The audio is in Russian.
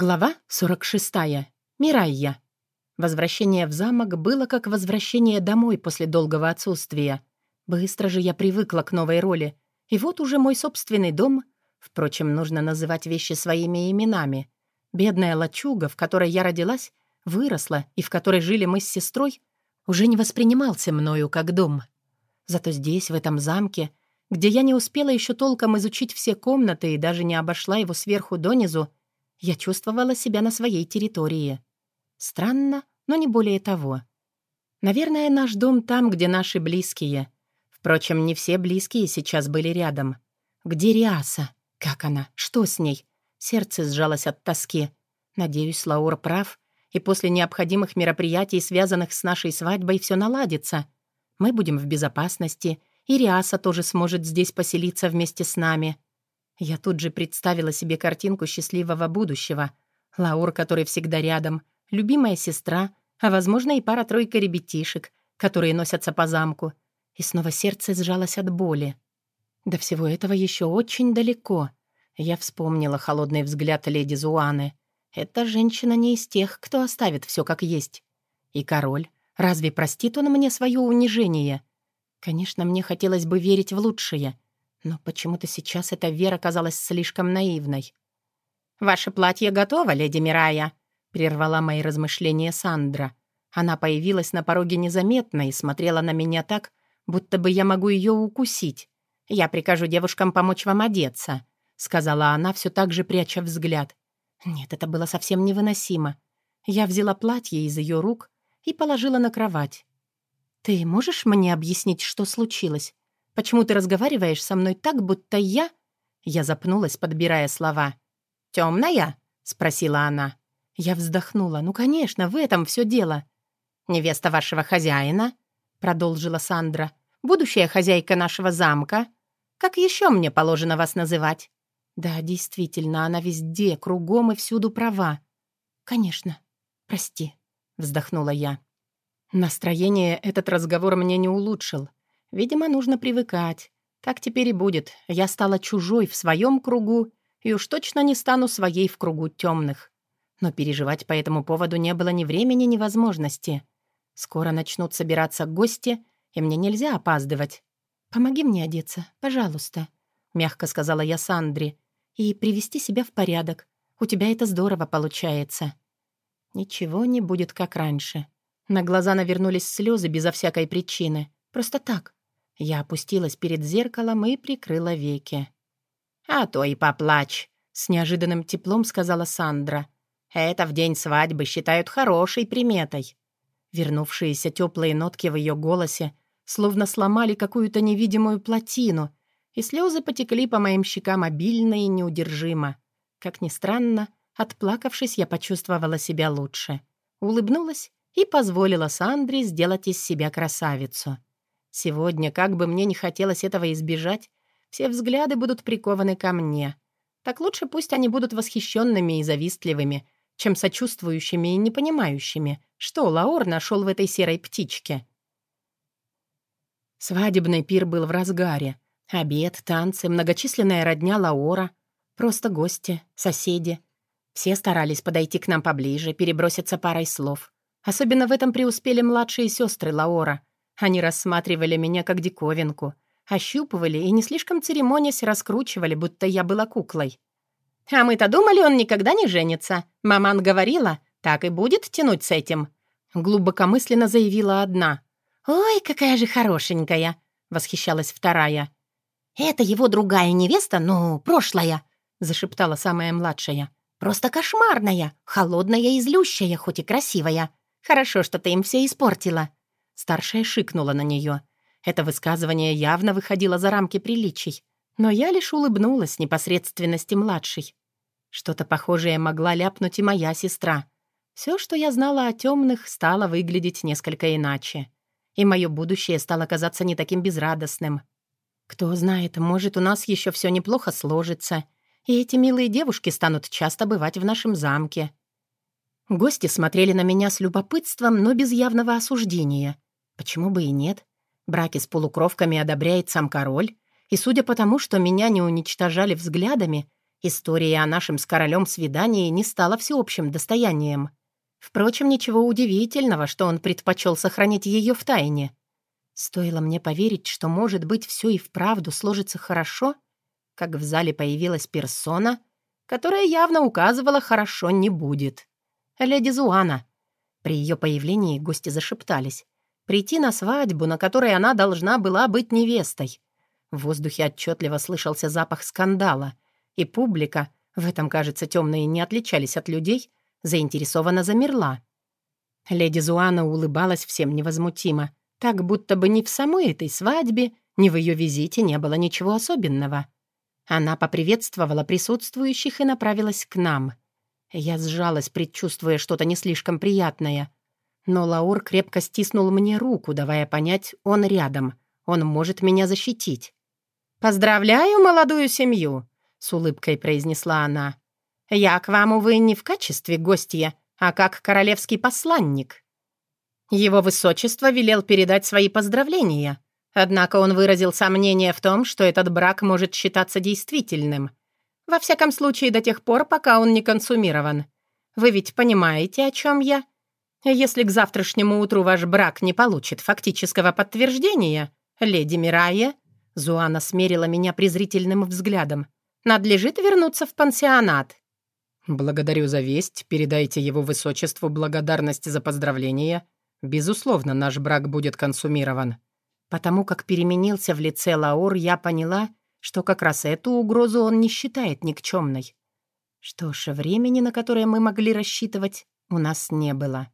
Глава 46. Мирайя. Возвращение в замок было как возвращение домой после долгого отсутствия. Быстро же я привыкла к новой роли. И вот уже мой собственный дом. Впрочем, нужно называть вещи своими именами. Бедная лачуга, в которой я родилась, выросла и в которой жили мы с сестрой, уже не воспринимался мною как дом. Зато здесь, в этом замке, где я не успела еще толком изучить все комнаты и даже не обошла его сверху донизу, я чувствовала себя на своей территории. Странно, но не более того. Наверное, наш дом там, где наши близкие. Впрочем, не все близкие сейчас были рядом. Где Риаса? Как она? Что с ней? Сердце сжалось от тоски. Надеюсь, Лаур прав, и после необходимых мероприятий, связанных с нашей свадьбой, все наладится. Мы будем в безопасности, и Риаса тоже сможет здесь поселиться вместе с нами. Я тут же представила себе картинку счастливого будущего. Лаур, который всегда рядом, любимая сестра, а, возможно, и пара-тройка ребятишек, которые носятся по замку. И снова сердце сжалось от боли. До всего этого еще очень далеко. Я вспомнила холодный взгляд леди Зуаны. Эта женщина не из тех, кто оставит все как есть. И король. Разве простит он мне свое унижение? Конечно, мне хотелось бы верить в лучшее — но почему-то сейчас эта вера казалась слишком наивной. «Ваше платье готово, леди Мирая», — прервала мои размышления Сандра. Она появилась на пороге незаметно и смотрела на меня так, будто бы я могу ее укусить. «Я прикажу девушкам помочь вам одеться», — сказала она, все так же пряча взгляд. Нет, это было совсем невыносимо. Я взяла платье из ее рук и положила на кровать. «Ты можешь мне объяснить, что случилось?» Почему ты разговариваешь со мной так, будто я...» Я запнулась, подбирая слова. «Темная?» — спросила она. Я вздохнула. «Ну, конечно, в этом все дело». «Невеста вашего хозяина?» — продолжила Сандра. «Будущая хозяйка нашего замка. Как еще мне положено вас называть?» «Да, действительно, она везде, кругом и всюду права». «Конечно. Прости», — вздохнула я. Настроение этот разговор мне не улучшил. Видимо, нужно привыкать. Так теперь и будет. Я стала чужой в своем кругу и уж точно не стану своей в кругу темных. Но переживать по этому поводу не было ни времени, ни возможности. Скоро начнут собираться гости, и мне нельзя опаздывать. «Помоги мне одеться, пожалуйста», — мягко сказала я Сандре, «и привести себя в порядок. У тебя это здорово получается». Ничего не будет, как раньше. На глаза навернулись слезы безо всякой причины. Просто так, я опустилась перед зеркалом и прикрыла веки. «А то и поплачь», — с неожиданным теплом сказала Сандра. «Это в день свадьбы считают хорошей приметой». Вернувшиеся теплые нотки в ее голосе словно сломали какую-то невидимую плотину, и слезы потекли по моим щекам обильно и неудержимо. Как ни странно, отплакавшись, я почувствовала себя лучше. Улыбнулась и позволила Сандре сделать из себя красавицу. Сегодня, как бы мне не хотелось этого избежать, все взгляды будут прикованы ко мне. Так лучше пусть они будут восхищенными и завистливыми, чем сочувствующими и непонимающими, что Лаор нашел в этой серой птичке. Свадебный пир был в разгаре. Обед, танцы, многочисленная родня Лаора, просто гости, соседи. Все старались подойти к нам поближе, переброситься парой слов. Особенно в этом преуспели младшие сестры Лаора — они рассматривали меня как диковинку, ощупывали и не слишком церемонясь раскручивали, будто я была куклой. «А мы-то думали, он никогда не женится. Маман говорила, так и будет тянуть с этим», — глубокомысленно заявила одна. «Ой, какая же хорошенькая!» — восхищалась вторая. «Это его другая невеста, ну, прошлая», — зашептала самая младшая. «Просто кошмарная, холодная и злющая, хоть и красивая. Хорошо, что ты им все испортила». Старшая шикнула на нее. Это высказывание явно выходило за рамки приличий, но я лишь улыбнулась непосредственности младшей. Что-то похожее могла ляпнуть и моя сестра. Все, что я знала о темных, стало выглядеть несколько иначе. И мое будущее стало казаться не таким безрадостным. Кто знает, может, у нас еще все неплохо сложится, и эти милые девушки станут часто бывать в нашем замке. Гости смотрели на меня с любопытством, но без явного осуждения — Почему бы и нет? Браки с полукровками одобряет сам король, и судя по тому, что меня не уничтожали взглядами, История о нашем с королем свидании не стала всеобщим достоянием. Впрочем, ничего удивительного, что он предпочел сохранить ее в тайне. Стоило мне поверить, что, может быть, все и вправду сложится хорошо, как в зале появилась персона, которая явно указывала «хорошо не будет». Леди Зуана. При ее появлении гости зашептались. Прийти на свадьбу, на которой она должна была быть невестой. В воздухе отчетливо слышался запах скандала, и публика, в этом, кажется, темные не отличались от людей, заинтересованно замерла. Леди Зуана улыбалась всем невозмутимо, так будто бы ни в самой этой свадьбе, ни в ее визите не было ничего особенного. Она поприветствовала присутствующих и направилась к нам. Я сжалась, предчувствуя что-то не слишком приятное. Но Лаур крепко стиснул мне руку, давая понять, он рядом, он может меня защитить. «Поздравляю молодую семью!» — с улыбкой произнесла она. «Я к вам, увы, не в качестве гостья, а как королевский посланник». Его высочество велел передать свои поздравления, однако он выразил сомнение в том, что этот брак может считаться действительным. Во всяком случае, до тех пор, пока он не консумирован. Вы ведь понимаете, о чем я? Если к завтрашнему утру ваш брак не получит фактического подтверждения, леди Мирая, Зуана смерила меня презрительным взглядом, надлежит вернуться в пансионат. «Благодарю за весть, передайте его высочеству благодарность за поздравления. Безусловно, наш брак будет консумирован». Потому как переменился в лице Лаур, я поняла, что как раз эту угрозу он не считает никчемной. Что ж, времени, на которое мы могли рассчитывать, у нас не было.